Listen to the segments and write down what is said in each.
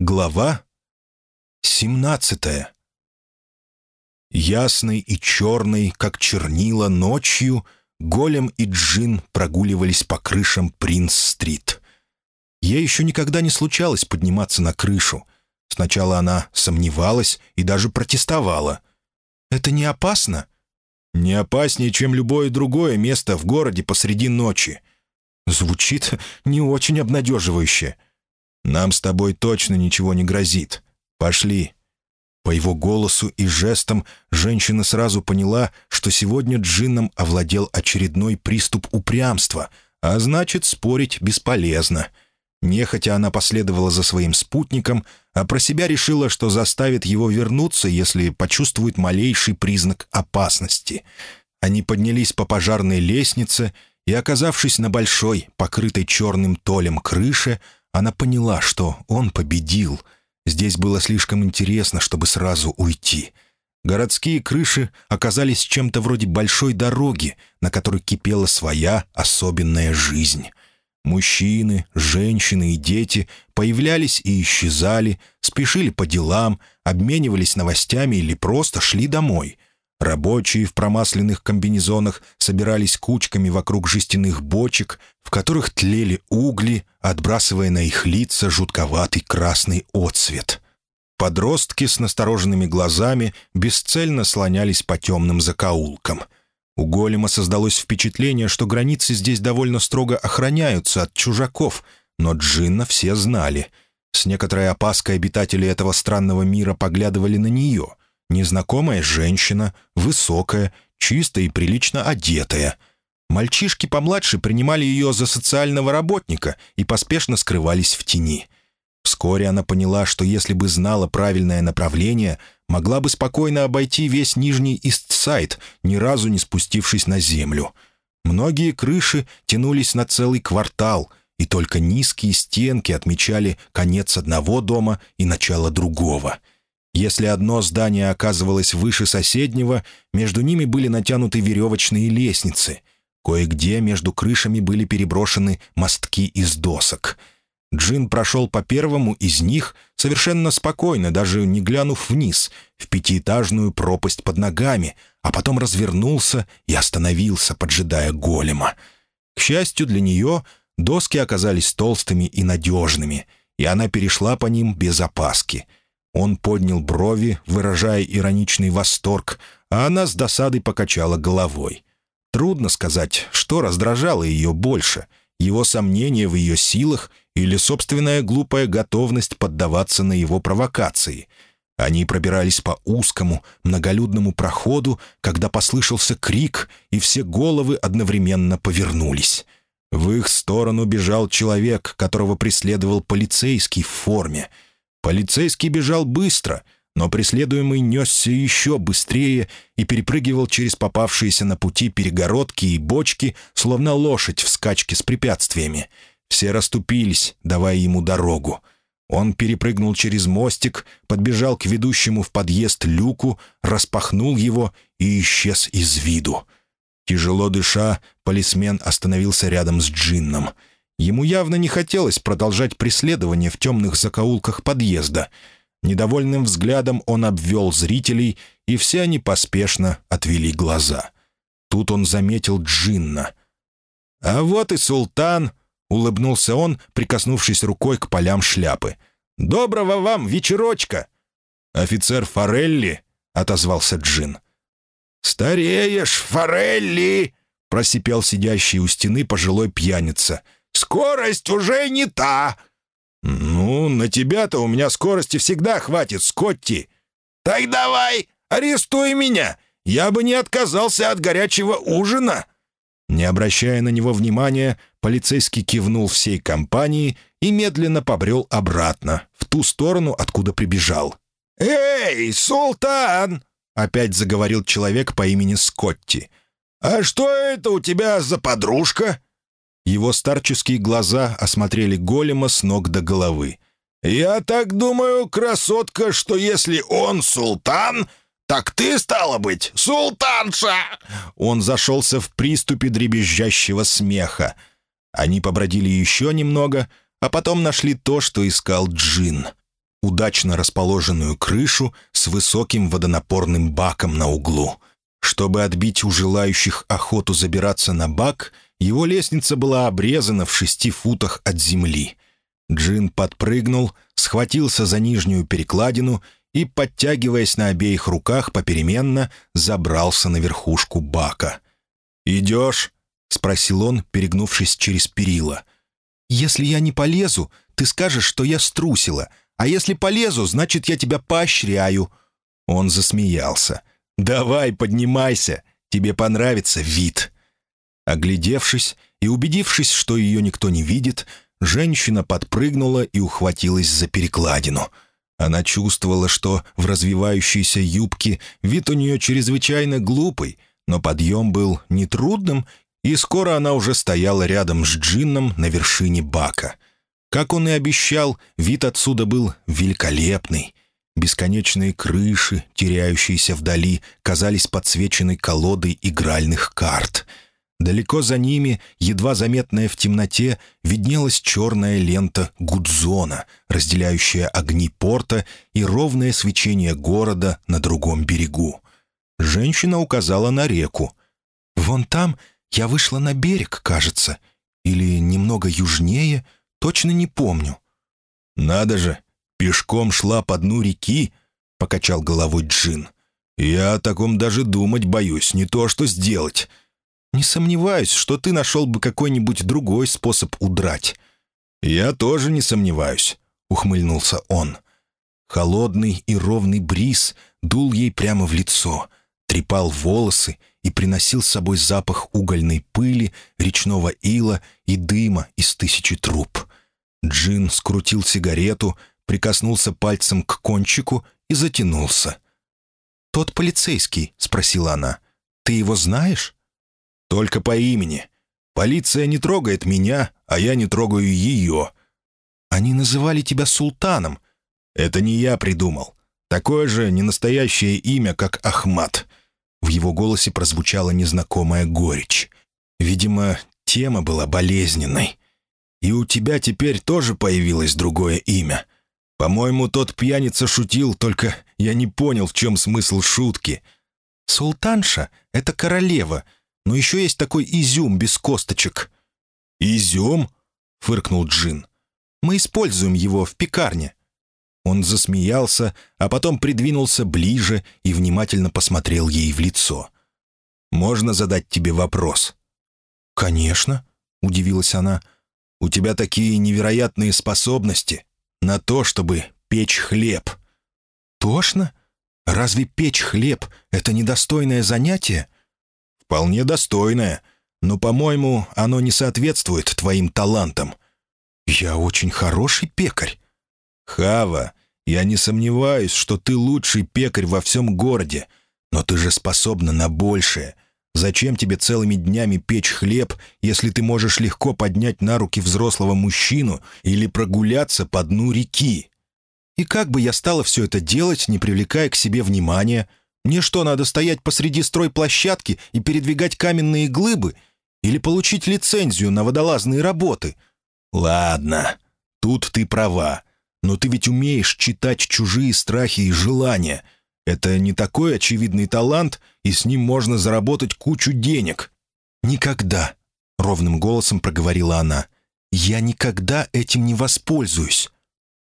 Глава 17 Ясный и черный, как чернила, ночью Голем и Джин прогуливались по крышам Принц-стрит. Ей еще никогда не случалось подниматься на крышу. Сначала она сомневалась и даже протестовала. «Это не опасно?» «Не опаснее, чем любое другое место в городе посреди ночи». Звучит не очень обнадеживающе. «Нам с тобой точно ничего не грозит. Пошли». По его голосу и жестам женщина сразу поняла, что сегодня Джинном овладел очередной приступ упрямства, а значит, спорить бесполезно. Нехотя она последовала за своим спутником, а про себя решила, что заставит его вернуться, если почувствует малейший признак опасности. Они поднялись по пожарной лестнице, и, оказавшись на большой, покрытой черным толем крыше, она поняла, что он победил. Здесь было слишком интересно, чтобы сразу уйти. Городские крыши оказались чем-то вроде большой дороги, на которой кипела своя особенная жизнь. Мужчины, женщины и дети появлялись и исчезали, спешили по делам, обменивались новостями или просто шли домой. Рабочие в промасленных комбинезонах собирались кучками вокруг жестяных бочек, в которых тлели угли, отбрасывая на их лица жутковатый красный отсвет. Подростки с настороженными глазами бесцельно слонялись по темным закоулкам. У голема создалось впечатление, что границы здесь довольно строго охраняются от чужаков, но Джинна все знали. С некоторой опаской обитатели этого странного мира поглядывали на нее — Незнакомая женщина, высокая, чисто и прилично одетая. Мальчишки помладше принимали ее за социального работника и поспешно скрывались в тени. Вскоре она поняла, что если бы знала правильное направление, могла бы спокойно обойти весь Нижний Истсайд, ни разу не спустившись на землю. Многие крыши тянулись на целый квартал, и только низкие стенки отмечали конец одного дома и начало другого — если одно здание оказывалось выше соседнего, между ними были натянуты веревочные лестницы. Кое-где между крышами были переброшены мостки из досок. Джин прошел по первому из них совершенно спокойно, даже не глянув вниз, в пятиэтажную пропасть под ногами, а потом развернулся и остановился, поджидая голема. К счастью для нее, доски оказались толстыми и надежными, и она перешла по ним без опаски — он поднял брови, выражая ироничный восторг, а она с досадой покачала головой. Трудно сказать, что раздражало ее больше — его сомнения в ее силах или собственная глупая готовность поддаваться на его провокации. Они пробирались по узкому, многолюдному проходу, когда послышался крик, и все головы одновременно повернулись. В их сторону бежал человек, которого преследовал полицейский в форме — Полицейский бежал быстро, но преследуемый несся еще быстрее и перепрыгивал через попавшиеся на пути перегородки и бочки, словно лошадь в скачке с препятствиями. Все расступились, давая ему дорогу. Он перепрыгнул через мостик, подбежал к ведущему в подъезд люку, распахнул его и исчез из виду. Тяжело дыша, полисмен остановился рядом с Джинном — Ему явно не хотелось продолжать преследование в темных закоулках подъезда. Недовольным взглядом он обвел зрителей, и все они поспешно отвели глаза. Тут он заметил Джинна. «А вот и султан!» — улыбнулся он, прикоснувшись рукой к полям шляпы. «Доброго вам вечерочка!» «Офицер Форелли!» — отозвался Джин. «Стареешь, Форелли!» — просипел сидящий у стены пожилой пьяница — Скорость уже не та». «Ну, на тебя-то у меня скорости всегда хватит, Скотти». «Так давай, арестуй меня. Я бы не отказался от горячего ужина». Не обращая на него внимания, полицейский кивнул всей компании и медленно побрел обратно, в ту сторону, откуда прибежал. «Эй, султан!» — опять заговорил человек по имени Скотти. «А что это у тебя за подружка?» Его старческие глаза осмотрели голема с ног до головы. «Я так думаю, красотка, что если он султан, так ты, стала быть, султанша!» Он зашелся в приступе дребезжащего смеха. Они побродили еще немного, а потом нашли то, что искал Джин. удачно расположенную крышу с высоким водонапорным баком на углу. Чтобы отбить у желающих охоту забираться на бак, его лестница была обрезана в шести футах от земли. Джин подпрыгнул, схватился за нижнюю перекладину и, подтягиваясь на обеих руках попеременно, забрался на верхушку бака. «Идешь?» — спросил он, перегнувшись через перила. «Если я не полезу, ты скажешь, что я струсила, а если полезу, значит, я тебя поощряю». Он засмеялся. «Давай, поднимайся, тебе понравится вид». Оглядевшись и убедившись, что ее никто не видит, женщина подпрыгнула и ухватилась за перекладину. Она чувствовала, что в развивающейся юбке вид у нее чрезвычайно глупый, но подъем был нетрудным, и скоро она уже стояла рядом с Джинном на вершине бака. Как он и обещал, вид отсюда был великолепный. Бесконечные крыши, теряющиеся вдали, казались подсвеченной колодой игральных карт. Далеко за ними, едва заметная в темноте, виднелась черная лента Гудзона, разделяющая огни порта и ровное свечение города на другом берегу. Женщина указала на реку. «Вон там я вышла на берег, кажется. Или немного южнее, точно не помню». «Надо же, пешком шла по дну реки?» — покачал головой Джин. «Я о таком даже думать боюсь, не то что сделать. Не сомневаюсь, что ты нашел бы какой-нибудь другой способ удрать». «Я тоже не сомневаюсь», — ухмыльнулся он. Холодный и ровный бриз дул ей прямо в лицо, трепал волосы и приносил с собой запах угольной пыли, речного ила и дыма из тысячи труб. Джин скрутил сигарету, прикоснулся пальцем к кончику и затянулся. «Тот полицейский?» — спросила она. «Ты его знаешь?» «Только по имени. Полиция не трогает меня, а я не трогаю ее». «Они называли тебя султаном». «Это не я придумал. Такое же ненастоящее имя, как Ахмат». В его голосе прозвучала незнакомая горечь. Видимо, тема была болезненной. «И у тебя теперь тоже появилось другое имя. По-моему, тот пьяница шутил, только я не понял, в чем смысл шутки. Султанша — это королева, но еще есть такой изюм без косточек». «Изюм?» — фыркнул Джин. «Мы используем его в пекарне». Он засмеялся, а потом придвинулся ближе и внимательно посмотрел ей в лицо. «Можно задать тебе вопрос?» «Конечно», — удивилась она. «У тебя такие невероятные способности на то, чтобы печь хлеб». «Тошно? Разве печь хлеб — это недостойное занятие?» «Вполне достойное, но, по-моему, оно не соответствует твоим талантам». «Я очень хороший пекарь». «Хава, я не сомневаюсь, что ты лучший пекарь во всем городе, но ты же способна на большее. Зачем тебе целыми днями печь хлеб, если ты можешь легко поднять на руки взрослого мужчину или прогуляться по дну реки? И как бы я стала все это делать, не привлекая к себе внимания? Мне что, надо стоять посреди стройплощадки и передвигать каменные глыбы? Или получить лицензию на водолазные работы? Ладно, тут ты права. Но ты ведь умеешь читать чужие страхи и желания. Это не такой очевидный талант — и с ним можно заработать кучу денег». «Никогда», — ровным голосом проговорила она, — «я никогда этим не воспользуюсь».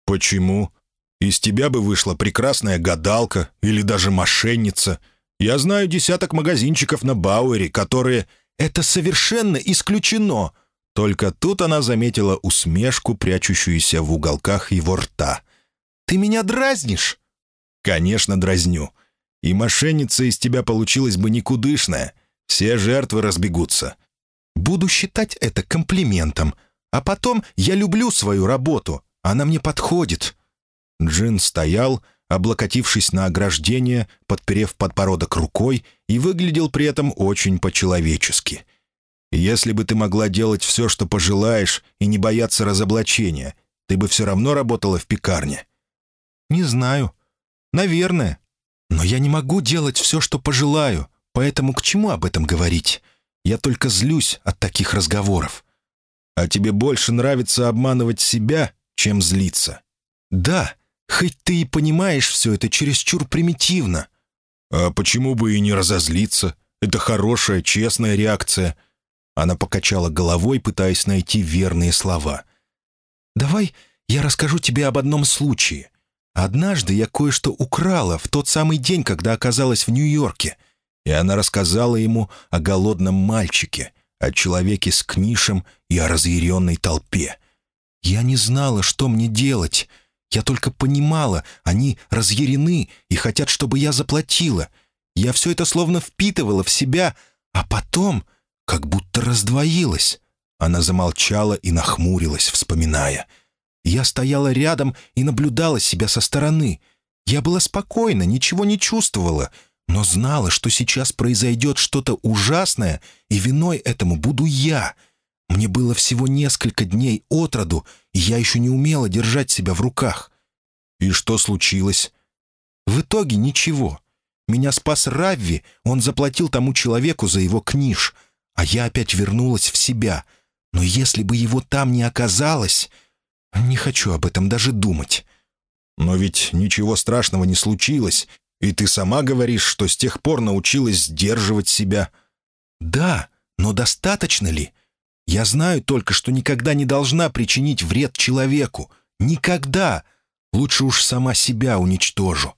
«Почему? Из тебя бы вышла прекрасная гадалка или даже мошенница. Я знаю десяток магазинчиков на Бауэре, которые...» «Это совершенно исключено!» Только тут она заметила усмешку, прячущуюся в уголках его рта. «Ты меня дразнишь?» «Конечно, дразню. И мошенница из тебя получилась бы никудышная. Все жертвы разбегутся. Буду считать это комплиментом. А потом я люблю свою работу. Она мне подходит». Джин стоял, облокотившись на ограждение, подперев подбородок рукой, и выглядел при этом очень по-человечески. «Если бы ты могла делать все, что пожелаешь, и не бояться разоблачения, ты бы все равно работала в пекарне». «Не знаю. Наверное. Но я не могу делать все, что пожелаю, поэтому к чему об этом говорить? Я только злюсь от таких разговоров. А тебе больше нравится обманывать себя, чем злиться? Да, Хоть ты и понимаешь все это чересчур примитивно». «А почему бы и не разозлиться? Это хорошая, честная реакция». Она покачала головой, пытаясь найти верные слова. «Давай я расскажу тебе об одном случае. Однажды я кое-что украла в тот самый день, когда оказалась в Нью-Йорке». И она рассказала ему о голодном мальчике, о человеке с книшем и о разъяренной толпе. Я не знала, что мне делать. Я только понимала, они разъярены и хотят, чтобы я заплатила. Я все это словно впитывала в себя, а потом как будто раздвоилась. Она замолчала и нахмурилась, вспоминая. Я стояла рядом и наблюдала себя со стороны. Я была спокойна, ничего не чувствовала, но знала, что сейчас произойдет что-то ужасное, и виной этому буду я. Мне было всего несколько дней от роду, и я еще не умела держать себя в руках. И что случилось? В итоге ничего. Меня спас Равви, он заплатил тому человеку за его книж, а я опять вернулась в себя. Но если бы его там не оказалось... Не хочу об этом даже думать. Но ведь ничего страшного не случилось, и ты сама говоришь, что с тех пор научилась сдерживать себя. Да, но достаточно ли? Я знаю только, что никогда не должна причинить вред человеку. Никогда. Лучше уж сама себя уничтожу.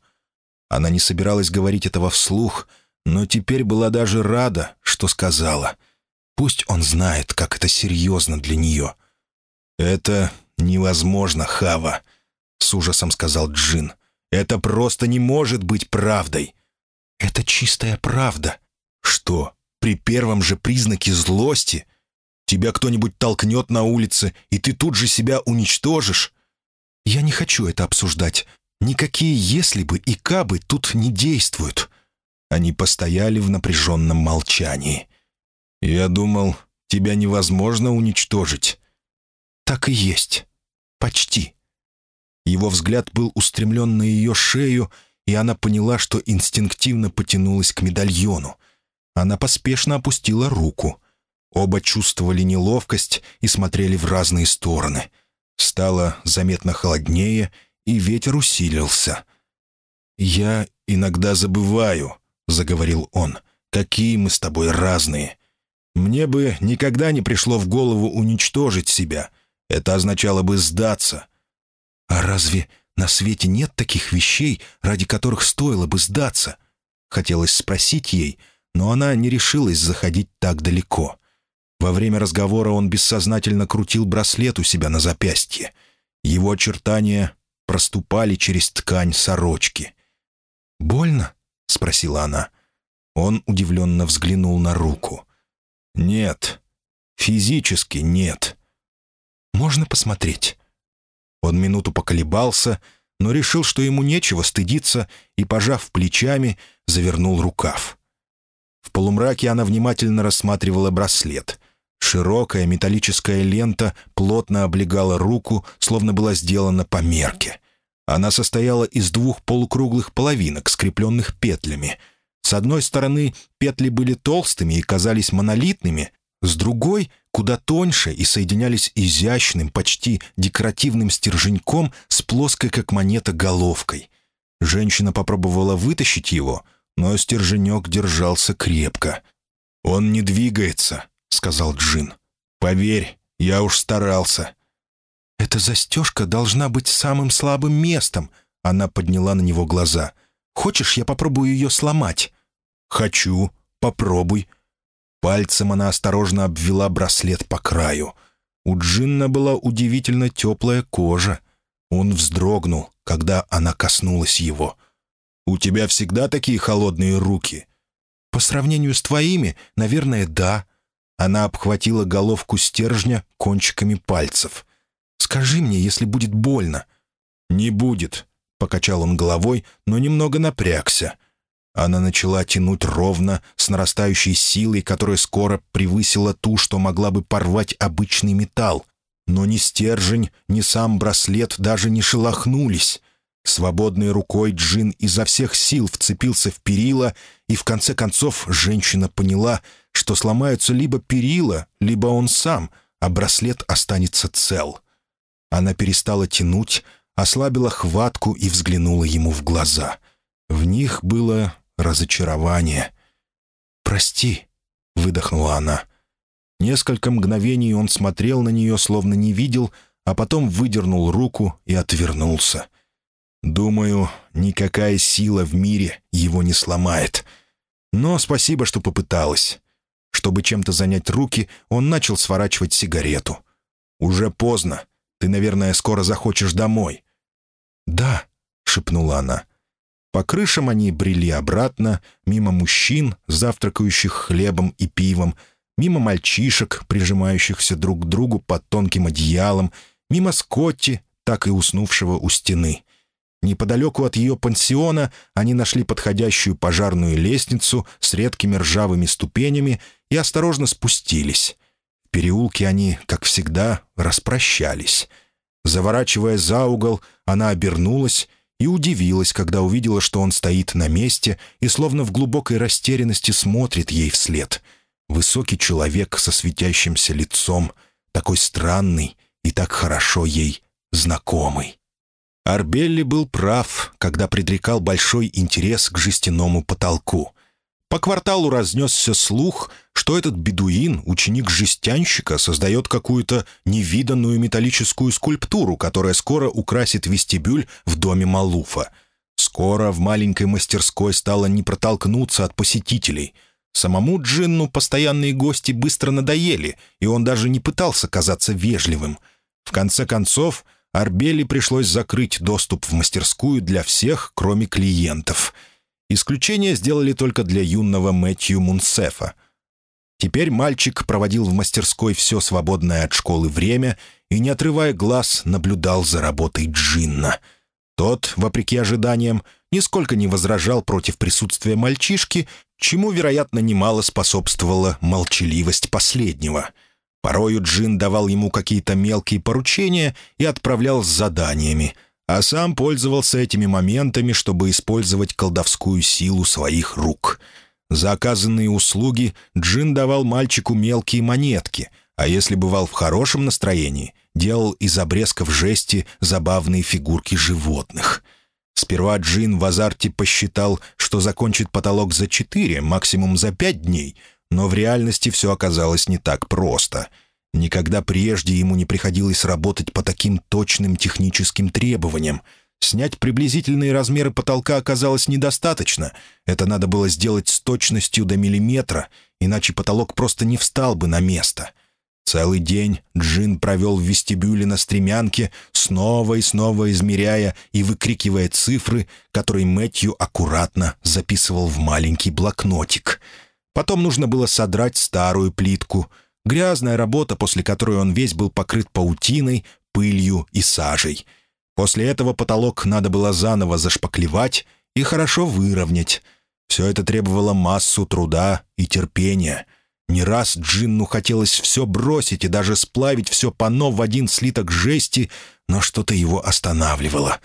Она не собиралась говорить этого вслух, но теперь была даже рада, что сказала. Пусть он знает, как это серьезно для нее. «Это невозможно, Хава», — с ужасом сказал Джин. Это просто не может быть правдой. Это чистая правда. Что, при первом же признаке злости тебя кто-нибудь толкнет на улице, и ты тут же себя уничтожишь? Я не хочу это обсуждать. Никакие «если бы» и «кабы» тут не действуют. Они постояли в напряженном молчании. «Я думал, тебя невозможно уничтожить». «Так и есть. Почти». Его взгляд был устремлен на ее шею, и она поняла, что инстинктивно потянулась к медальону. Она поспешно опустила руку. Оба чувствовали неловкость и смотрели в разные стороны. Стало заметно холоднее, и ветер усилился. «Я иногда забываю», — заговорил он, — «какие мы с тобой разные. Мне бы никогда не пришло в голову уничтожить себя. Это означало бы сдаться». «А разве на свете нет таких вещей, ради которых стоило бы сдаться?» Хотелось спросить ей, но она не решилась заходить так далеко. Во время разговора он бессознательно крутил браслет у себя на запястье. Его очертания проступали через ткань сорочки. «Больно?» — спросила она. Он удивленно взглянул на руку. «Нет, физически нет». «Можно посмотреть?» Он минуту поколебался, но решил, что ему нечего стыдиться, и, пожав плечами, завернул рукав. В полумраке она внимательно рассматривала браслет. Широкая металлическая лента плотно облегала руку, словно была сделана по мерке. Она состояла из двух полукруглых половинок, скрепленных петлями. С одной стороны петли были толстыми и казались монолитными, с другой куда тоньше и соединялись изящным, почти декоративным стерженьком с плоской, как монета, головкой. Женщина попробовала вытащить его, но стерженек держался крепко. «Он не двигается», — сказал Джин. «Поверь, я уж старался». «Эта застежка должна быть самым слабым местом», — она подняла на него глаза. «Хочешь, я попробую ее сломать?» «Хочу. Попробуй», Пальцем она осторожно обвела браслет по краю. У Джинна была удивительно теплая кожа. Он вздрогнул, когда она коснулась его. «У тебя всегда такие холодные руки?» «По сравнению с твоими, наверное, да». Она обхватила головку стержня кончиками пальцев. «Скажи мне, если будет больно». «Не будет», — покачал он головой, но немного напрягся. Она начала тянуть ровно, с нарастающей силой, которая скоро превысила ту, что могла бы порвать обычный металл. Но ни стержень, ни сам браслет даже не шелохнулись. Свободной рукой Джин изо всех сил вцепился в перила, и в конце концов женщина поняла, что сломаются либо перила, либо он сам, а браслет останется цел. Она перестала тянуть, ослабила хватку и взглянула ему в глаза. В них было разочарование. «Прости», — выдохнула она. Несколько мгновений он смотрел на нее, словно не видел, а потом выдернул руку и отвернулся. «Думаю, никакая сила в мире его не сломает. Но спасибо, что попыталась». Чтобы чем-то занять руки, он начал сворачивать сигарету. «Уже поздно. Ты, наверное, скоро захочешь домой». «Да», — шепнула она. По крышам они брели обратно, мимо мужчин, завтракающих хлебом и пивом, мимо мальчишек, прижимающихся друг к другу под тонким одеялом, мимо Скотти, так и уснувшего у стены. Неподалеку от ее пансиона они нашли подходящую пожарную лестницу с редкими ржавыми ступенями и осторожно спустились. В переулке они, как всегда, распрощались. Заворачивая за угол, она обернулась и удивилась, когда увидела, что он стоит на месте и словно в глубокой растерянности смотрит ей вслед. Высокий человек со светящимся лицом, такой странный и так хорошо ей знакомый. Арбелли был прав, когда предрекал большой интерес к жестяному потолку. По кварталу разнесся слух, что этот бедуин, ученик жестянщика, создает какую-то невиданную металлическую скульптуру, которая скоро украсит вестибюль в доме Малуфа. Скоро в маленькой мастерской стало не протолкнуться от посетителей. Самому Джинну постоянные гости быстро надоели, и он даже не пытался казаться вежливым. В конце концов, Арбели пришлось закрыть доступ в мастерскую для всех, кроме клиентов — Исключение сделали только для юного Мэтью Мунсефа. Теперь мальчик проводил в мастерской все свободное от школы время и, не отрывая глаз, наблюдал за работой Джинна. Тот, вопреки ожиданиям, нисколько не возражал против присутствия мальчишки, чему, вероятно, немало способствовала молчаливость последнего. Порою Джин давал ему какие-то мелкие поручения и отправлял с заданиями — а сам пользовался этими моментами, чтобы использовать колдовскую силу своих рук. За оказанные услуги Джин давал мальчику мелкие монетки, а если бывал в хорошем настроении, делал из обрезков жести забавные фигурки животных. Сперва Джин в азарте посчитал, что закончит потолок за четыре, максимум за пять дней, но в реальности все оказалось не так просто — Никогда прежде ему не приходилось работать по таким точным техническим требованиям. Снять приблизительные размеры потолка оказалось недостаточно. Это надо было сделать с точностью до миллиметра, иначе потолок просто не встал бы на место. Целый день Джин провел в вестибюле на стремянке, снова и снова измеряя и выкрикивая цифры, которые Мэтью аккуратно записывал в маленький блокнотик. Потом нужно было содрать старую плитку — Грязная работа, после которой он весь был покрыт паутиной, пылью и сажей. После этого потолок надо было заново зашпаклевать и хорошо выровнять. Все это требовало массу труда и терпения. Не раз Джинну хотелось все бросить и даже сплавить все панно в один слиток жести, но что-то его останавливало.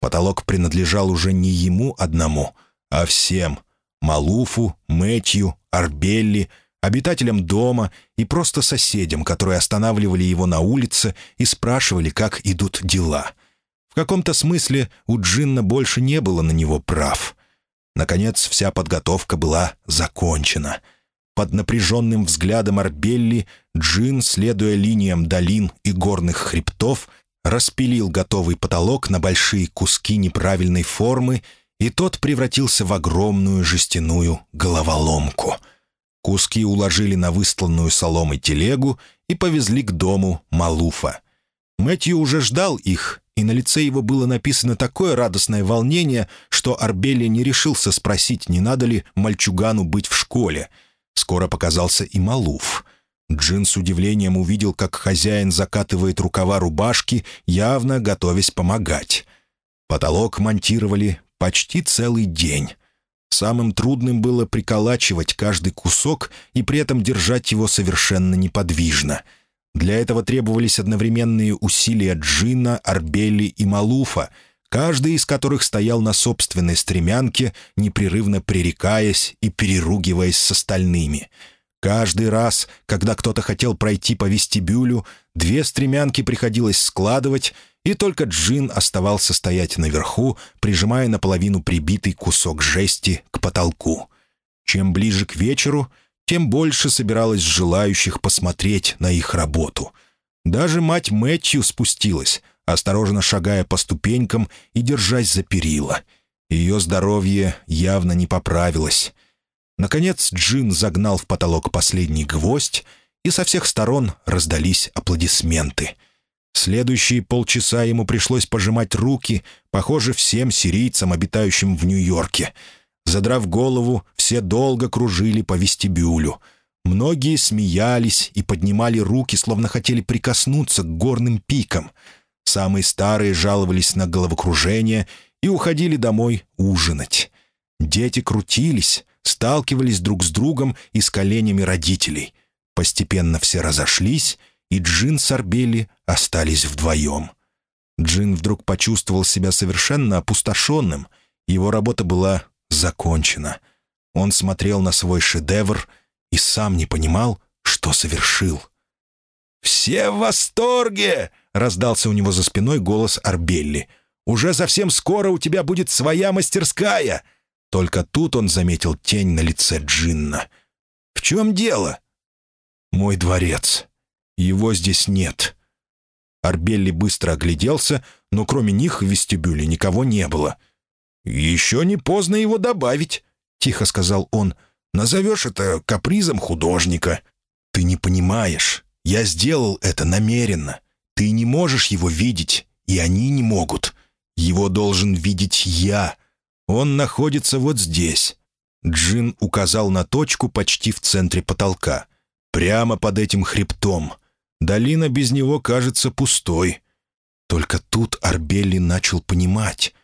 Потолок принадлежал уже не ему одному, а всем — Малуфу, Мэтью, Арбелли — обитателям дома и просто соседям, которые останавливали его на улице и спрашивали, как идут дела. В каком-то смысле у Джинна больше не было на него прав. Наконец, вся подготовка была закончена. Под напряженным взглядом Арбелли Джин, следуя линиям долин и горных хребтов, распилил готовый потолок на большие куски неправильной формы, и тот превратился в огромную жестяную головоломку — Куски уложили на выстланную соломой телегу и повезли к дому Малуфа. Мэтью уже ждал их, и на лице его было написано такое радостное волнение, что Арбелия не решился спросить, не надо ли мальчугану быть в школе. Скоро показался и Малуф. Джин с удивлением увидел, как хозяин закатывает рукава рубашки, явно готовясь помогать. Потолок монтировали почти целый день. Самым трудным было приколачивать каждый кусок и при этом держать его совершенно неподвижно. Для этого требовались одновременные усилия Джина, Арбели и Малуфа, каждый из которых стоял на собственной стремянке, непрерывно пререкаясь и переругиваясь с остальными. Каждый раз, когда кто-то хотел пройти по вестибюлю, две стремянки приходилось складывать, и только Джин оставался стоять наверху, прижимая наполовину прибитый кусок жести к потолку. Чем ближе к вечеру, тем больше собиралось желающих посмотреть на их работу. Даже мать Мэтью спустилась, осторожно шагая по ступенькам и держась за перила. Ее здоровье явно не поправилось. Наконец Джин загнал в потолок последний гвоздь, и со всех сторон раздались аплодисменты. Следующие полчаса ему пришлось пожимать руки, похоже, всем сирийцам, обитающим в Нью-Йорке. Задрав голову, все долго кружили по вестибюлю. Многие смеялись и поднимали руки, словно хотели прикоснуться к горным пикам. Самые старые жаловались на головокружение и уходили домой ужинать. Дети крутились, сталкивались друг с другом и с коленями родителей. Постепенно все разошлись, и Джин с Арбели остались вдвоем. Джин вдруг почувствовал себя совершенно опустошенным. Его работа была закончена. Он смотрел на свой шедевр и сам не понимал, что совершил. «Все в восторге!» — раздался у него за спиной голос Арбелли. «Уже совсем скоро у тебя будет своя мастерская!» Только тут он заметил тень на лице Джинна. «В чем дело?» «Мой дворец. Его здесь нет». Арбелли быстро огляделся, но кроме них в вестибюле никого не было. «Еще не поздно его добавить», — тихо сказал он. «Назовешь это капризом художника». «Ты не понимаешь. Я сделал это намеренно. Ты не можешь его видеть, и они не могут. Его должен видеть я. Он находится вот здесь». Джин указал на точку почти в центре потолка. Прямо под этим хребтом. Долина без него кажется пустой. Только тут Арбелли начал понимать.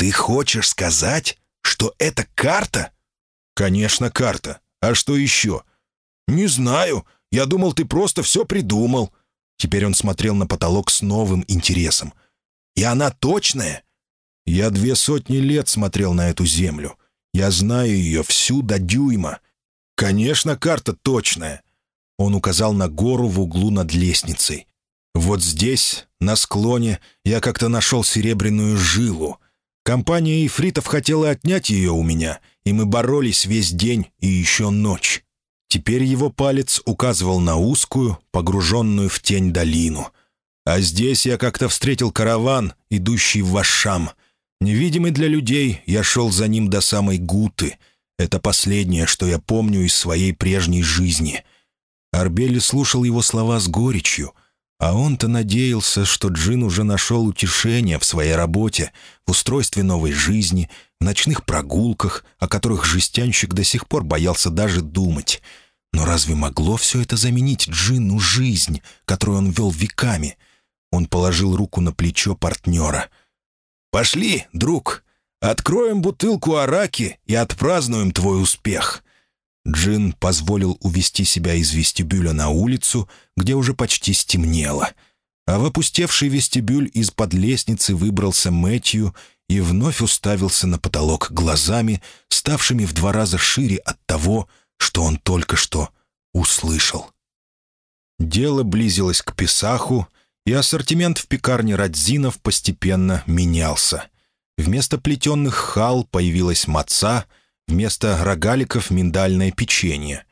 «Ты хочешь сказать, что это карта?» «Конечно, карта. А что еще?» «Не знаю. Я думал, ты просто все придумал». Теперь он смотрел на потолок с новым интересом. «И она точная?» «Я две сотни лет смотрел на эту землю. Я знаю ее всю до дюйма. Конечно, карта точная». Он указал на гору в углу над лестницей. «Вот здесь, на склоне, я как-то нашел серебряную жилу. Компания ифритов хотела отнять ее у меня, и мы боролись весь день и еще ночь. Теперь его палец указывал на узкую, погруженную в тень долину. А здесь я как-то встретил караван, идущий в Вашам. Невидимый для людей, я шел за ним до самой Гуты. Это последнее, что я помню из своей прежней жизни». Арбели слушал его слова с горечью — а он-то надеялся, что Джин уже нашел утешение в своей работе, в устройстве новой жизни, в ночных прогулках, о которых жестянщик до сих пор боялся даже думать. Но разве могло все это заменить Джину жизнь, которую он вел веками? Он положил руку на плечо партнера. «Пошли, друг, откроем бутылку араки и отпразднуем твой успех». Джин позволил увести себя из вестибюля на улицу, где уже почти стемнело. А в опустевший вестибюль из-под лестницы выбрался Мэтью и вновь уставился на потолок глазами, ставшими в два раза шире от того, что он только что услышал. Дело близилось к Писаху, и ассортимент в пекарне Радзинов постепенно менялся. Вместо плетенных хал появилась маца — Вместо рогаликов — миндальное печенье.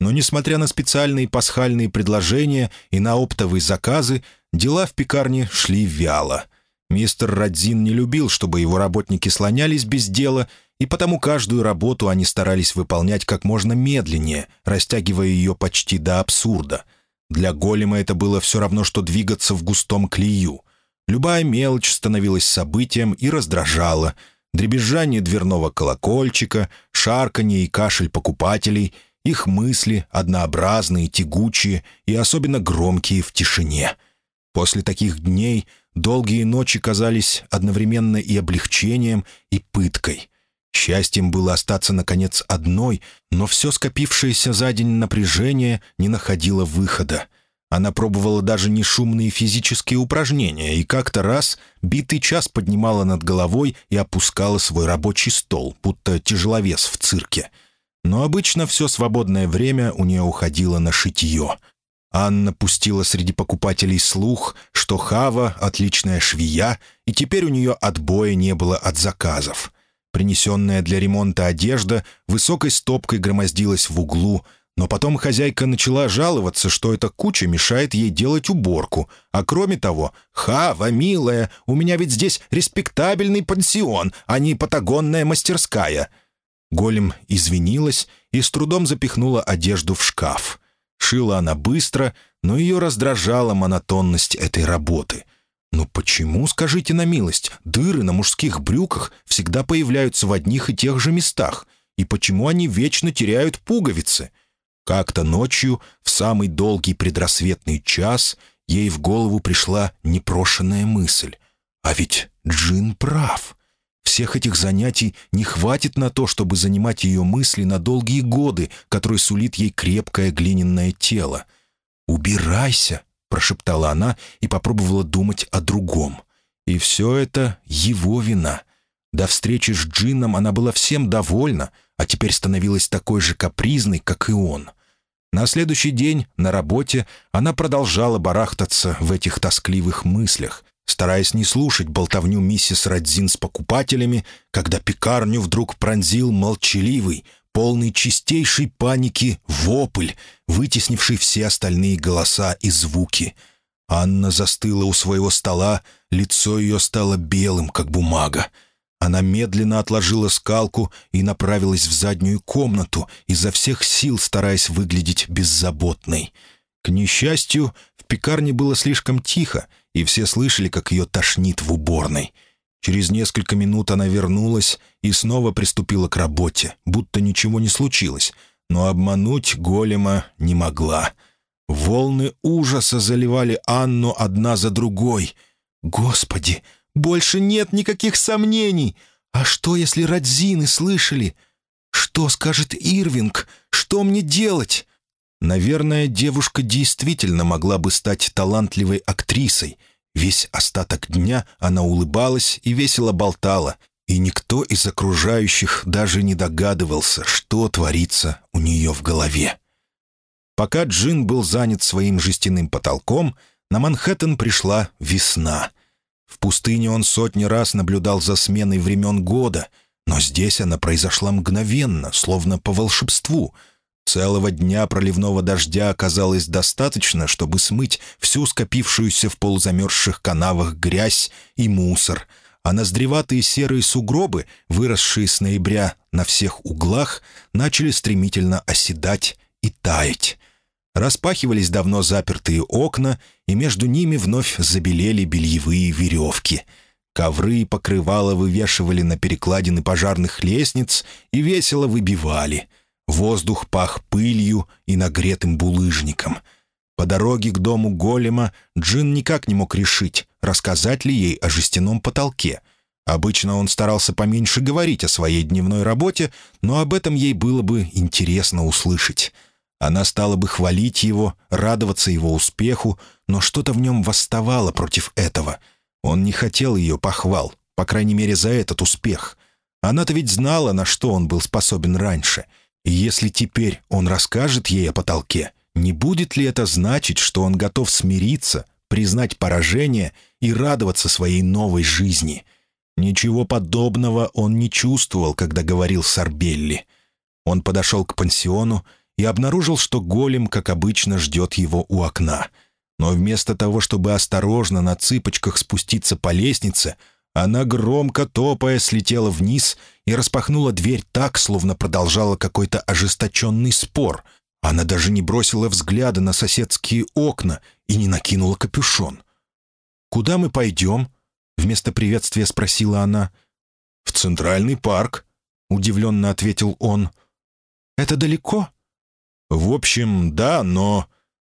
Но, несмотря на специальные пасхальные предложения и на оптовые заказы, дела в пекарне шли вяло. Мистер Радзин не любил, чтобы его работники слонялись без дела, и потому каждую работу они старались выполнять как можно медленнее, растягивая ее почти до абсурда. Для голема это было все равно, что двигаться в густом клею. Любая мелочь становилась событием и раздражала — дребезжание дверного колокольчика, шарканье и кашель покупателей, их мысли однообразные, тягучие и особенно громкие в тишине. После таких дней долгие ночи казались одновременно и облегчением, и пыткой. Счастьем было остаться, наконец, одной, но все скопившееся за день напряжение не находило выхода. Она пробовала даже не шумные физические упражнения и как-то раз битый час поднимала над головой и опускала свой рабочий стол, будто тяжеловес в цирке. Но обычно все свободное время у нее уходило на шитье. Анна пустила среди покупателей слух, что Хава — отличная швея, и теперь у нее отбоя не было от заказов. Принесенная для ремонта одежда высокой стопкой громоздилась в углу, но потом хозяйка начала жаловаться, что эта куча мешает ей делать уборку. А кроме того, «Хава, милая, у меня ведь здесь респектабельный пансион, а не патагонная мастерская». Голем извинилась и с трудом запихнула одежду в шкаф. Шила она быстро, но ее раздражала монотонность этой работы. «Ну почему, скажите на милость, дыры на мужских брюках всегда появляются в одних и тех же местах? И почему они вечно теряют пуговицы?» Как-то ночью, в самый долгий предрассветный час, ей в голову пришла непрошенная мысль. «А ведь Джин прав. Всех этих занятий не хватит на то, чтобы занимать ее мысли на долгие годы, которые сулит ей крепкое глиняное тело. «Убирайся!» — прошептала она и попробовала думать о другом. И все это его вина. До встречи с Джином она была всем довольна, а теперь становилась такой же капризной, как и он. На следующий день на работе она продолжала барахтаться в этих тоскливых мыслях, стараясь не слушать болтовню миссис Радзин с покупателями, когда пекарню вдруг пронзил молчаливый, полный чистейшей паники вопль, вытеснивший все остальные голоса и звуки. Анна застыла у своего стола, лицо ее стало белым, как бумага. Она медленно отложила скалку и направилась в заднюю комнату, изо всех сил стараясь выглядеть беззаботной. К несчастью, в пекарне было слишком тихо, и все слышали, как ее тошнит в уборной. Через несколько минут она вернулась и снова приступила к работе, будто ничего не случилось, но обмануть голема не могла. Волны ужаса заливали Анну одна за другой. «Господи, больше нет никаких сомнений! А что, если Радзины слышали? Что скажет Ирвинг? Что мне делать?» Наверное, девушка действительно могла бы стать талантливой актрисой. Весь остаток дня она улыбалась и весело болтала, и никто из окружающих даже не догадывался, что творится у нее в голове. Пока Джин был занят своим жестяным потолком, на Манхэттен пришла весна. В пустыне он сотни раз наблюдал за сменой времен года, но здесь она произошла мгновенно, словно по волшебству — Целого дня проливного дождя оказалось достаточно, чтобы смыть всю скопившуюся в полузамерзших канавах грязь и мусор, а ноздреватые серые сугробы, выросшие с ноября на всех углах, начали стремительно оседать и таять. Распахивались давно запертые окна, и между ними вновь забелели бельевые веревки. Ковры и покрывала вывешивали на перекладины пожарных лестниц и весело выбивали — Воздух пах пылью и нагретым булыжником. По дороге к дому голема Джин никак не мог решить, рассказать ли ей о жестяном потолке. Обычно он старался поменьше говорить о своей дневной работе, но об этом ей было бы интересно услышать. Она стала бы хвалить его, радоваться его успеху, но что-то в нем восставало против этого. Он не хотел ее похвал, по крайней мере, за этот успех. Она-то ведь знала, на что он был способен раньше — и если теперь он расскажет ей о потолке, не будет ли это значить, что он готов смириться, признать поражение и радоваться своей новой жизни? Ничего подобного он не чувствовал, когда говорил с Арбелли. Он подошел к пансиону и обнаружил, что голем, как обычно, ждет его у окна. Но вместо того, чтобы осторожно на цыпочках спуститься по лестнице, она, громко топая, слетела вниз и распахнула дверь так, словно продолжала какой-то ожесточенный спор. Она даже не бросила взгляда на соседские окна и не накинула капюшон. «Куда мы пойдем?» — вместо приветствия спросила она. «В Центральный парк», — удивленно ответил он. «Это далеко?» «В общем, да, но...»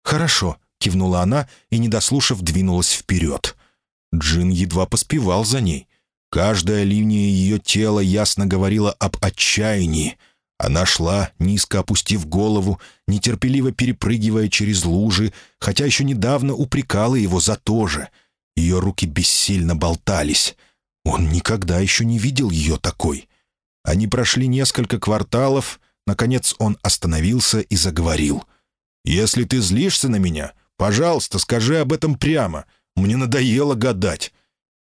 «Хорошо», — кивнула она и, не дослушав, двинулась вперед. Джин едва поспевал за ней. Каждая линия ее тела ясно говорила об отчаянии. Она шла, низко опустив голову, нетерпеливо перепрыгивая через лужи, хотя еще недавно упрекала его за то же. Ее руки бессильно болтались. Он никогда еще не видел ее такой. Они прошли несколько кварталов, наконец он остановился и заговорил. «Если ты злишься на меня, пожалуйста, скажи об этом прямо. Мне надоело гадать».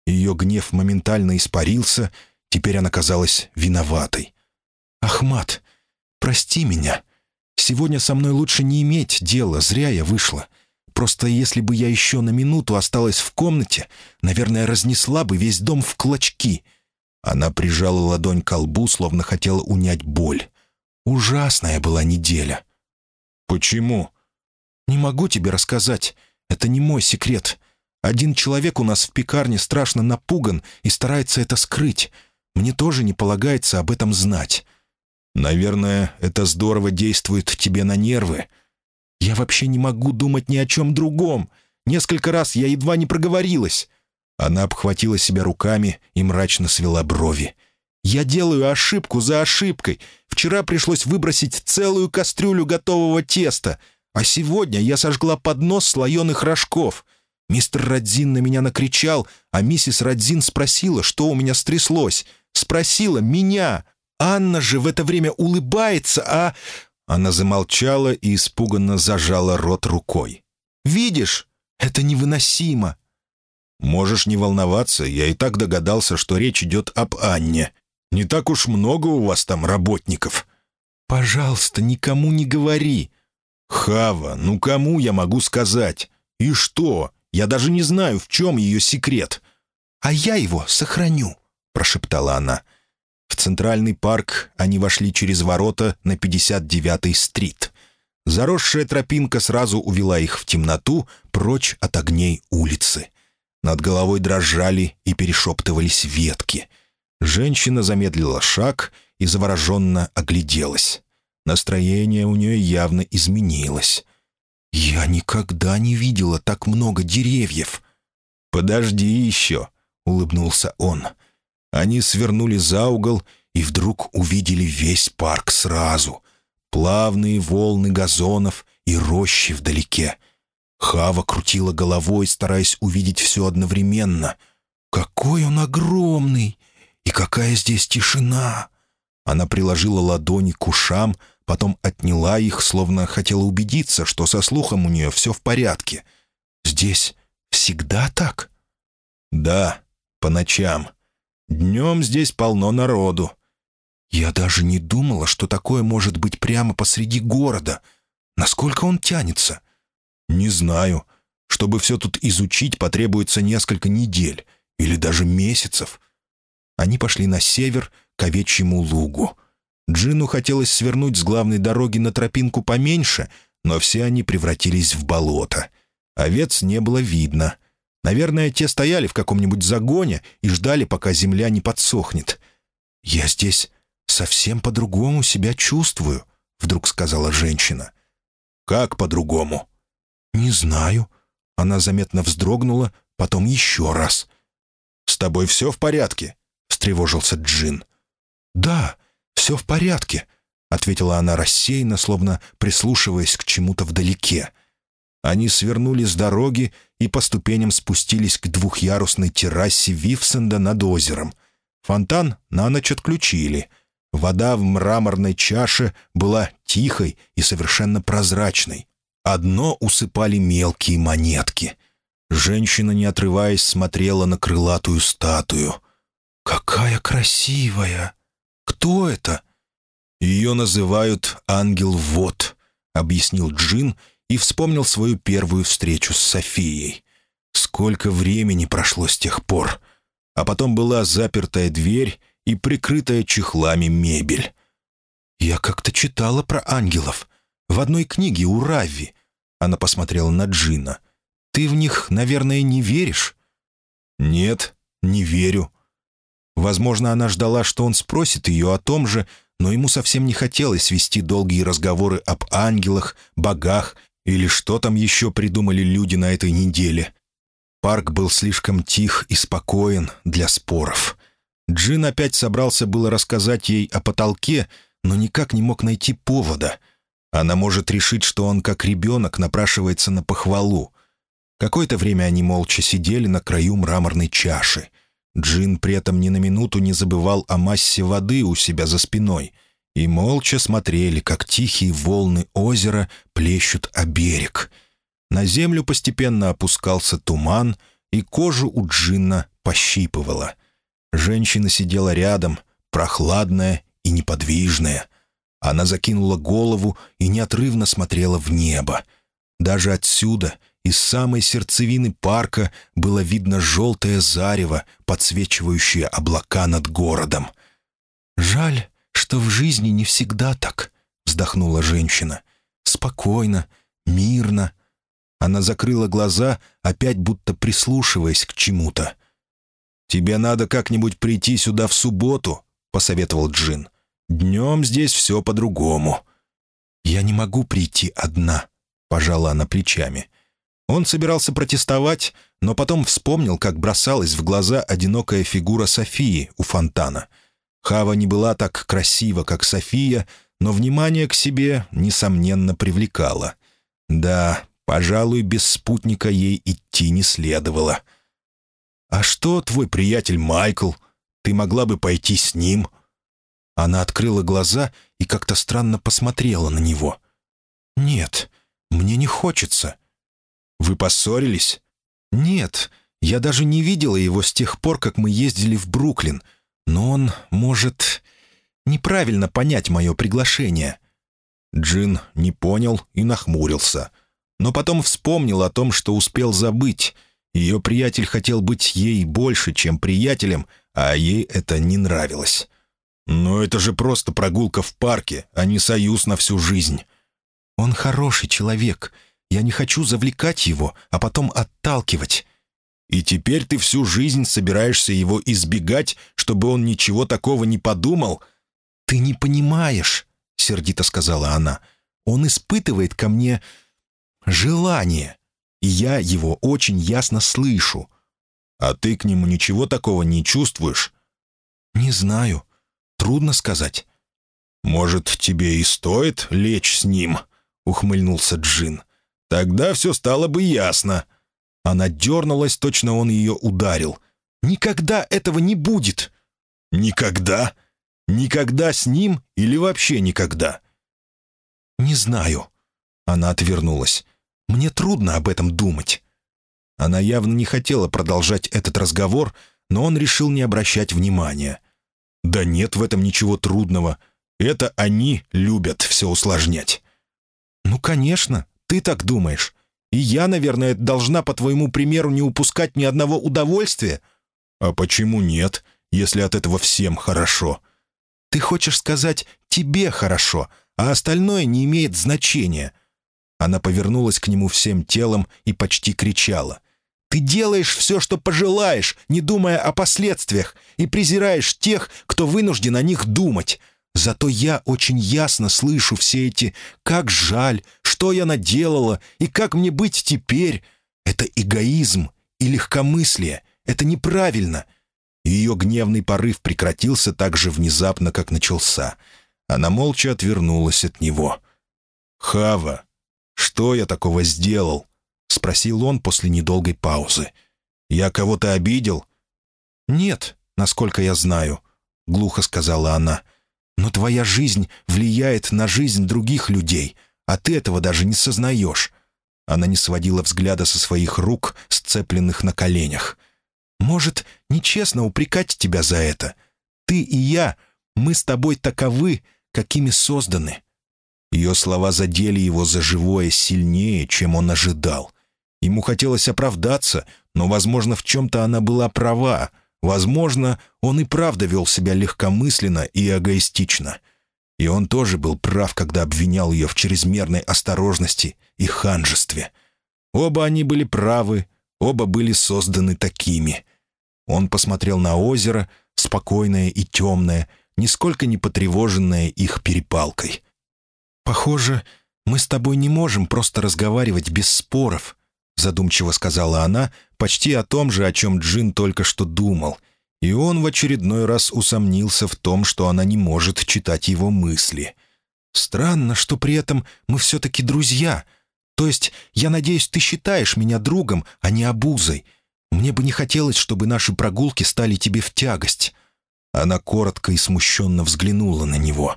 Ее гнев моментально испарился, теперь она казалась виноватой. «Ахмат, прости меня. Сегодня со мной лучше не иметь дела, зря я вышла. Просто если бы я еще на минуту осталась в комнате, наверное, разнесла бы весь дом в клочки». Она прижала ладонь к лбу, словно хотела унять боль. Ужасная была неделя. «Почему?» «Не могу тебе рассказать. Это не мой секрет. Один человек у нас в пекарне страшно напуган и старается это скрыть. Мне тоже не полагается об этом знать. Наверное, это здорово действует тебе на нервы. Я вообще не могу думать ни о чем другом. Несколько раз я едва не проговорилась». Она обхватила себя руками и мрачно свела брови. «Я делаю ошибку за ошибкой. Вчера пришлось выбросить целую кастрюлю готового теста, а сегодня я сожгла поднос слоеных рожков. Мистер Радзин на меня накричал, а миссис Радзин спросила, что у меня стряслось. Спросила меня. Анна же в это время улыбается, а...» Она замолчала и испуганно зажала рот рукой. «Видишь, это невыносимо!» «Можешь не волноваться, я и так догадался, что речь идет об Анне. Не так уж много у вас там работников». «Пожалуйста, никому не говори». «Хава, ну кому я могу сказать? И что? Я даже не знаю, в чем ее секрет». «А я его сохраню», — прошептала она. В Центральный парк они вошли через ворота на 59-й стрит. Заросшая тропинка сразу увела их в темноту, прочь от огней улицы. Над головой дрожали и перешептывались ветки. Женщина замедлила шаг и завороженно огляделась. Настроение у нее явно изменилось. «Я никогда не видела так много деревьев». «Подожди еще», — улыбнулся он. Они свернули за угол и вдруг увидели весь парк сразу. Плавные волны газонов и рощи вдалеке. Хава крутила головой, стараясь увидеть все одновременно. «Какой он огромный! И какая здесь тишина!» Она приложила ладони к ушам, потом отняла их, словно хотела убедиться, что со слухом у нее все в порядке. «Здесь всегда так?» «Да, по ночам. Днем здесь полно народу». «Я даже не думала, что такое может быть прямо посреди города. Насколько он тянется?» «Не знаю. Чтобы все тут изучить, потребуется несколько недель или даже месяцев». Они пошли на север, к овечьему лугу. Джину хотелось свернуть с главной дороги на тропинку поменьше, но все они превратились в болото. Овец не было видно. Наверное, те стояли в каком-нибудь загоне и ждали, пока земля не подсохнет. «Я здесь совсем по-другому себя чувствую», — вдруг сказала женщина. «Как по-другому?» «Не знаю». Она заметно вздрогнула, потом еще раз. «С тобой все в порядке?» — встревожился Джин. «Да, все в порядке», — ответила она рассеянно, словно прислушиваясь к чему-то вдалеке. Они свернули с дороги и по ступеням спустились к двухъярусной террасе Вивсенда над озером. Фонтан на ночь отключили. Вода в мраморной чаше была тихой и совершенно прозрачной. Одно усыпали мелкие монетки. Женщина, не отрываясь, смотрела на крылатую статую. «Какая красивая!» «Кто это?» «Ее называют Ангел-Вод», — объяснил Джин и вспомнил свою первую встречу с Софией. Сколько времени прошло с тех пор. А потом была запертая дверь и прикрытая чехлами мебель. «Я как-то читала про ангелов. В одной книге у Равви». Она посмотрела на Джина. «Ты в них, наверное, не веришь?» «Нет, не верю», Возможно, она ждала, что он спросит ее о том же, но ему совсем не хотелось вести долгие разговоры об ангелах, богах или что там еще придумали люди на этой неделе. Парк был слишком тих и спокоен для споров. Джин опять собрался было рассказать ей о потолке, но никак не мог найти повода. Она может решить, что он, как ребенок, напрашивается на похвалу. Какое-то время они молча сидели на краю мраморной чаши — Джин при этом ни на минуту не забывал о массе воды у себя за спиной. и молча смотрели, как тихие волны озера плещут о берег. На землю постепенно опускался туман, и кожу у Джинна пощипывала. Женщина сидела рядом, прохладная и неподвижная. Она закинула голову и неотрывно смотрела в небо. Даже отсюда, из самой сердцевины парка, было видно желтое зарево, подсвечивающее облака над городом. «Жаль, что в жизни не всегда так», — вздохнула женщина. «Спокойно, мирно». Она закрыла глаза, опять будто прислушиваясь к чему-то. «Тебе надо как-нибудь прийти сюда в субботу», — посоветовал Джин. «Днем здесь все по-другому». «Я не могу прийти одна», — пожала она плечами. Он собирался протестовать, но потом вспомнил, как бросалась в глаза одинокая фигура Софии у фонтана — Хава не была так красива, как София, но внимание к себе, несомненно, привлекало. Да, пожалуй, без спутника ей идти не следовало. «А что твой приятель Майкл? Ты могла бы пойти с ним?» Она открыла глаза и как-то странно посмотрела на него. «Нет, мне не хочется». «Вы поссорились?» «Нет, я даже не видела его с тех пор, как мы ездили в Бруклин. Но он может неправильно понять мое приглашение». Джин не понял и нахмурился. Но потом вспомнил о том, что успел забыть. Ее приятель хотел быть ей больше, чем приятелем, а ей это не нравилось. «Но это же просто прогулка в парке, а не союз на всю жизнь». «Он хороший человек. Я не хочу завлекать его, а потом отталкивать. И теперь ты всю жизнь собираешься его избегать, чтобы он ничего такого не подумал?» «Ты не понимаешь», — сердито сказала она. «Он испытывает ко мне желание, и я его очень ясно слышу». «А ты к нему ничего такого не чувствуешь?» «Не знаю. Трудно сказать». «Может, тебе и стоит лечь с ним?» — ухмыльнулся Джин. «Тогда все стало бы ясно». Она дернулась, точно он ее ударил. «Никогда этого не будет!» «Никогда? Никогда с ним или вообще никогда?» «Не знаю». Она отвернулась. «Мне трудно об этом думать». Она явно не хотела продолжать этот разговор, но он решил не обращать внимания. «Да нет в этом ничего трудного. Это они любят все усложнять». «Ну, конечно, ты так думаешь. И я, наверное, должна, по твоему примеру, не упускать ни одного удовольствия». «А почему нет, если от этого всем хорошо?» «Ты хочешь сказать, тебе хорошо, а остальное не имеет значения». Она повернулась к нему всем телом и почти кричала. «Ты делаешь все, что пожелаешь, не думая о последствиях, и презираешь тех, кто вынужден о них думать. Зато я очень ясно слышу все эти «как жаль», «что я наделала» и «как мне быть теперь». Это эгоизм и легкомыслие. Это неправильно. Ее гневный порыв прекратился так же внезапно, как начался. Она молча отвернулась от него. «Хава, что я такого сделал?» — спросил он после недолгой паузы. «Я кого-то обидел?» «Нет, насколько я знаю», — глухо сказала она. — но твоя жизнь влияет на жизнь других людей, а ты этого даже не сознаешь». Она не сводила взгляда со своих рук, сцепленных на коленях. «Может, нечестно упрекать тебя за это? Ты и я, мы с тобой таковы, какими созданы». Ее слова задели его за живое сильнее, чем он ожидал. Ему хотелось оправдаться, но, возможно, в чем-то она была права — Возможно, он и правда вел себя легкомысленно и эгоистично. И он тоже был прав, когда обвинял ее в чрезмерной осторожности и ханжестве. Оба они были правы, оба были созданы такими. Он посмотрел на озеро, спокойное и темное, нисколько не потревоженное их перепалкой. «Похоже, мы с тобой не можем просто разговаривать без споров», — задумчиво сказала она, почти о том же, о чем Джин только что думал. И он в очередной раз усомнился в том, что она не может читать его мысли. «Странно, что при этом мы все-таки друзья. То есть, я надеюсь, ты считаешь меня другом, а не обузой. Мне бы не хотелось, чтобы наши прогулки стали тебе в тягость». Она коротко и смущенно взглянула на него.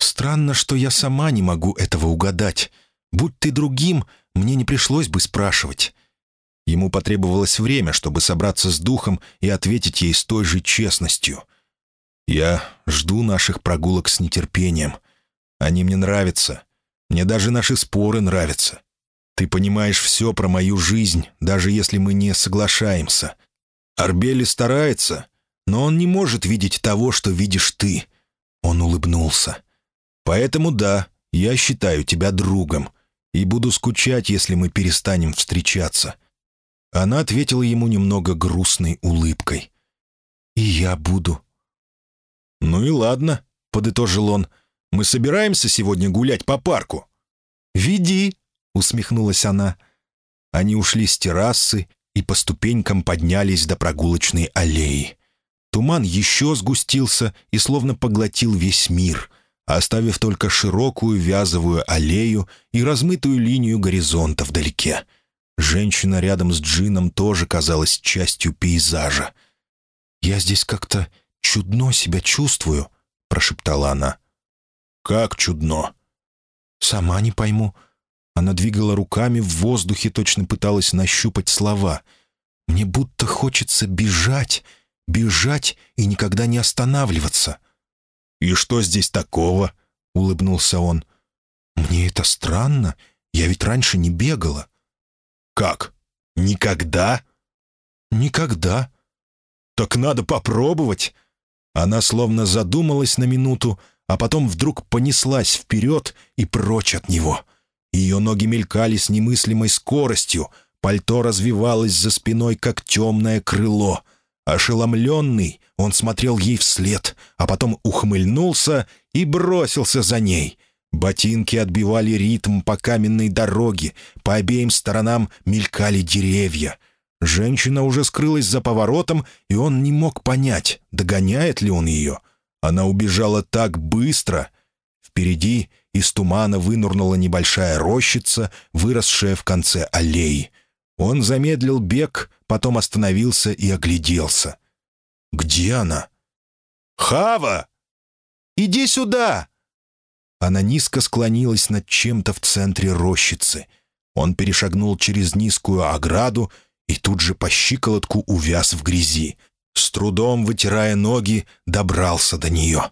Странно, что я сама не могу этого угадать. Будь ты другим, мне не пришлось бы спрашивать. Ему потребовалось время, чтобы собраться с духом и ответить ей с той же честностью. «Я жду наших прогулок с нетерпением. Они мне нравятся. Мне даже наши споры нравятся. Ты понимаешь все про мою жизнь, даже если мы не соглашаемся. Арбели старается, но он не может видеть того, что видишь ты». Он улыбнулся. «Поэтому да, я считаю тебя другом и буду скучать, если мы перестанем встречаться». Она ответила ему немного грустной улыбкой. «И я буду». «Ну и ладно», — подытожил он. «Мы собираемся сегодня гулять по парку?» «Веди», — усмехнулась она. Они ушли с террасы и по ступенькам поднялись до прогулочной аллеи. Туман еще сгустился и словно поглотил весь мир, оставив только широкую вязовую аллею и размытую линию горизонта вдалеке. Женщина рядом с Джином тоже казалась частью пейзажа. «Я здесь как-то чудно себя чувствую», — прошептала она. «Как чудно?» «Сама не пойму». Она двигала руками в воздухе, точно пыталась нащупать слова. «Мне будто хочется бежать, бежать и никогда не останавливаться». «И что здесь такого?» — улыбнулся он. «Мне это странно. Я ведь раньше не бегала». «Как? Никогда?» «Никогда». «Так надо попробовать». Она словно задумалась на минуту, а потом вдруг понеслась вперед и прочь от него. Ее ноги мелькали с немыслимой скоростью, пальто развивалось за спиной, как темное крыло. Ошеломленный, он смотрел ей вслед, а потом ухмыльнулся и бросился за ней. Ботинки отбивали ритм по каменной дороге, по обеим сторонам мелькали деревья. Женщина уже скрылась за поворотом, и он не мог понять, догоняет ли он ее — она убежала так быстро. Впереди из тумана вынурнула небольшая рощица, выросшая в конце аллеи. Он замедлил бег, потом остановился и огляделся. «Где она?» «Хава! Иди сюда!» Она низко склонилась над чем-то в центре рощицы. Он перешагнул через низкую ограду и тут же по щиколотку увяз в грязи с трудом вытирая ноги, добрался до нее.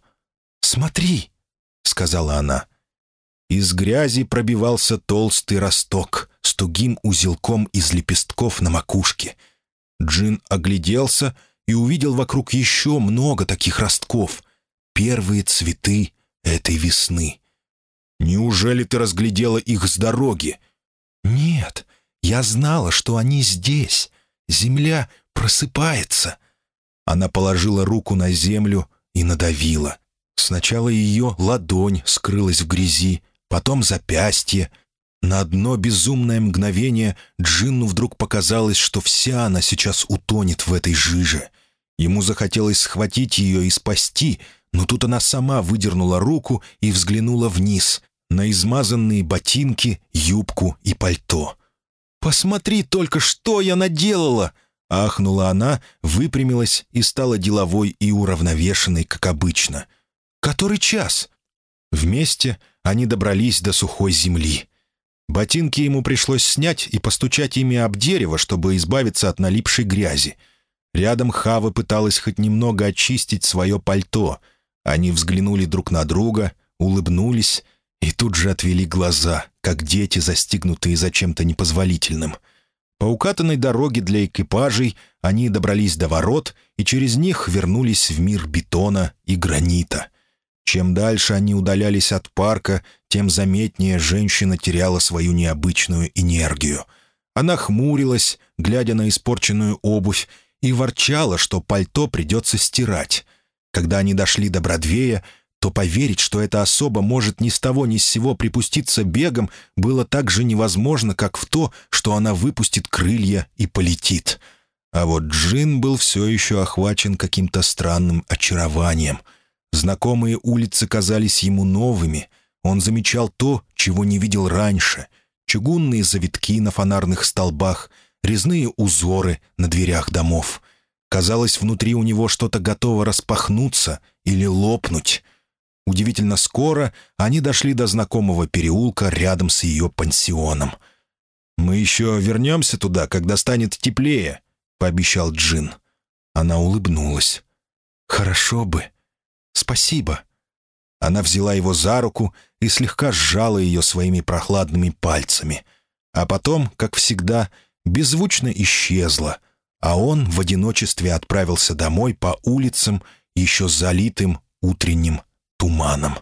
«Смотри!» — сказала она. Из грязи пробивался толстый росток с тугим узелком из лепестков на макушке. Джин огляделся и увидел вокруг еще много таких ростков. Первые цветы этой весны. «Неужели ты разглядела их с дороги?» «Нет, я знала, что они здесь. Земля просыпается». Она положила руку на землю и надавила. Сначала ее ладонь скрылась в грязи, потом запястье. На одно безумное мгновение Джинну вдруг показалось, что вся она сейчас утонет в этой жиже. Ему захотелось схватить ее и спасти, но тут она сама выдернула руку и взглянула вниз, на измазанные ботинки, юбку и пальто. «Посмотри только, что я наделала!» Ахнула она, выпрямилась и стала деловой и уравновешенной, как обычно. «Который час?» Вместе они добрались до сухой земли. Ботинки ему пришлось снять и постучать ими об дерево, чтобы избавиться от налипшей грязи. Рядом Хава пыталась хоть немного очистить свое пальто. Они взглянули друг на друга, улыбнулись и тут же отвели глаза, как дети, застигнутые за чем-то непозволительным — по укатанной дороге для экипажей они добрались до ворот и через них вернулись в мир бетона и гранита. Чем дальше они удалялись от парка, тем заметнее женщина теряла свою необычную энергию. Она хмурилась, глядя на испорченную обувь, и ворчала, что пальто придется стирать. Когда они дошли до Бродвея, то поверить, что эта особа может ни с того ни с сего припуститься бегом, было так же невозможно, как в то, что она выпустит крылья и полетит. А вот Джин был все еще охвачен каким-то странным очарованием. Знакомые улицы казались ему новыми. Он замечал то, чего не видел раньше. Чугунные завитки на фонарных столбах, резные узоры на дверях домов. Казалось, внутри у него что-то готово распахнуться или лопнуть — Удивительно скоро они дошли до знакомого переулка рядом с ее пансионом. «Мы еще вернемся туда, когда станет теплее», — пообещал Джин. Она улыбнулась. «Хорошо бы. Спасибо». Она взяла его за руку и слегка сжала ее своими прохладными пальцами. А потом, как всегда, беззвучно исчезла, а он в одиночестве отправился домой по улицам, еще залитым утренним туманом.